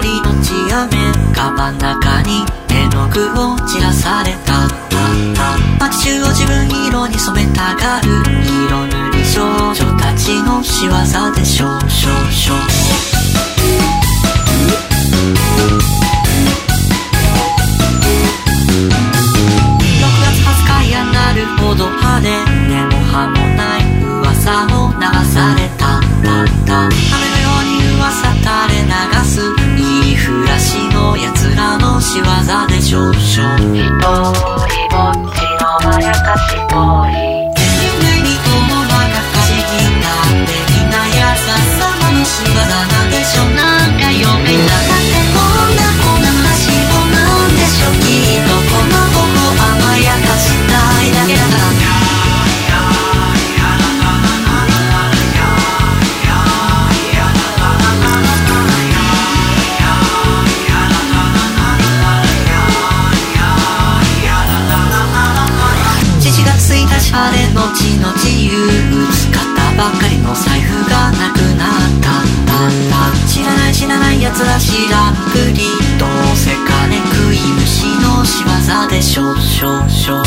りの地雨カバン中に絵の具を散らされた。街中を自分色に染めたがる。色塗り少女たちの仕業でしょう。しょうしょうでしょうあれのちの自由買ったばかりの財布がなくなったたった知らない知らない奴ら知らんぷりどうせ金食い虫の仕業でしょしょしょ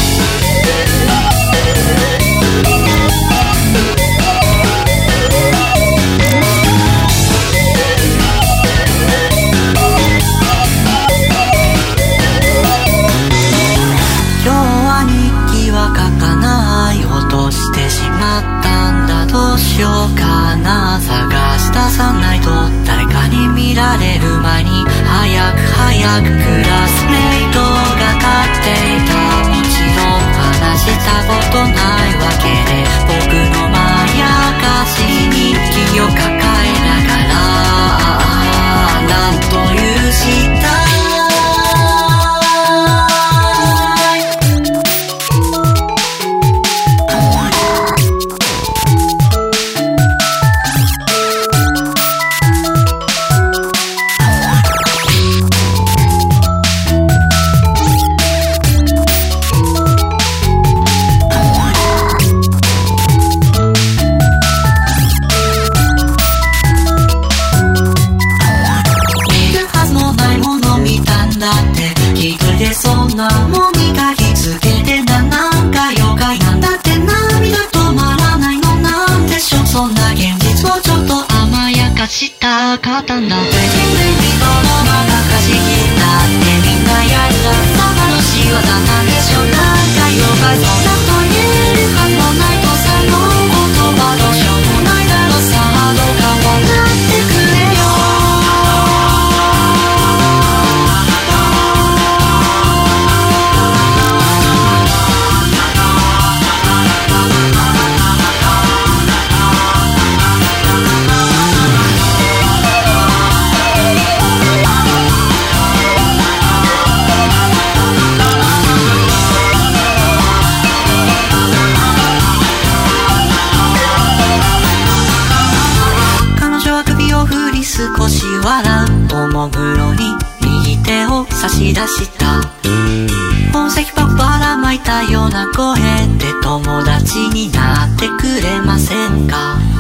に早く早くクラスメイトが立っていた。んだって夢にどのままかしおもむろに右手を差し出した。宝石ばばらまいたような声で友達になってくれませんか？